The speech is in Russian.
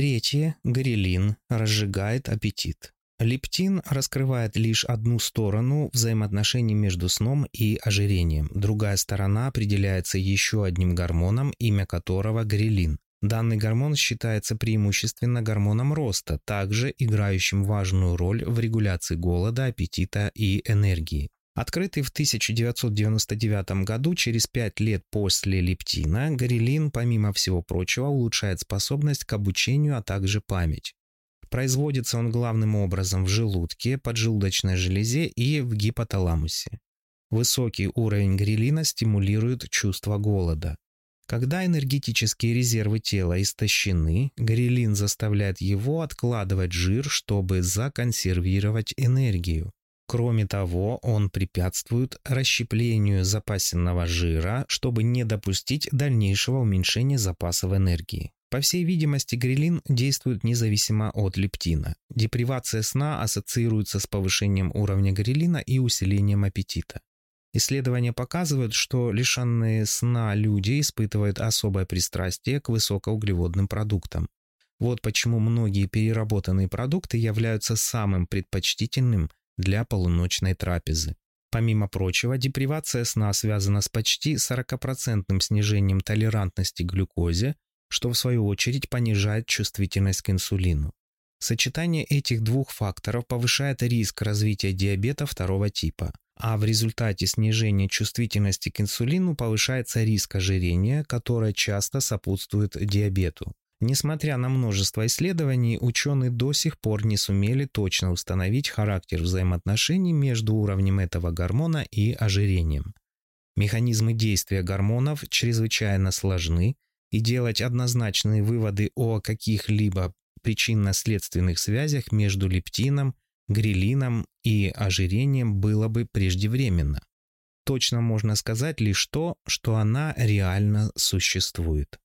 Третье – грилин разжигает аппетит. Лептин раскрывает лишь одну сторону взаимоотношений между сном и ожирением. Другая сторона определяется еще одним гормоном, имя которого – грилин. Данный гормон считается преимущественно гормоном роста, также играющим важную роль в регуляции голода, аппетита и энергии. Открытый в 1999 году, через пять лет после лептина, горелин, помимо всего прочего, улучшает способность к обучению, а также память. Производится он главным образом в желудке, поджелудочной железе и в гипоталамусе. Высокий уровень грелина стимулирует чувство голода. Когда энергетические резервы тела истощены, грелин заставляет его откладывать жир, чтобы законсервировать энергию. Кроме того, он препятствует расщеплению запасенного жира, чтобы не допустить дальнейшего уменьшения запасов энергии. По всей видимости, грилин действует независимо от лептина. Депривация сна ассоциируется с повышением уровня грилина и усилением аппетита. Исследования показывают, что лишенные сна люди испытывают особое пристрастие к высокоуглеводным продуктам. Вот почему многие переработанные продукты являются самым предпочтительным для полуночной трапезы. Помимо прочего, депривация сна связана с почти 40% снижением толерантности к глюкозе, что в свою очередь понижает чувствительность к инсулину. Сочетание этих двух факторов повышает риск развития диабета второго типа, а в результате снижения чувствительности к инсулину повышается риск ожирения, которое часто сопутствует диабету. Несмотря на множество исследований, ученые до сих пор не сумели точно установить характер взаимоотношений между уровнем этого гормона и ожирением. Механизмы действия гормонов чрезвычайно сложны, и делать однозначные выводы о каких-либо причинно-следственных связях между лептином, грилином и ожирением было бы преждевременно. Точно можно сказать лишь то, что она реально существует.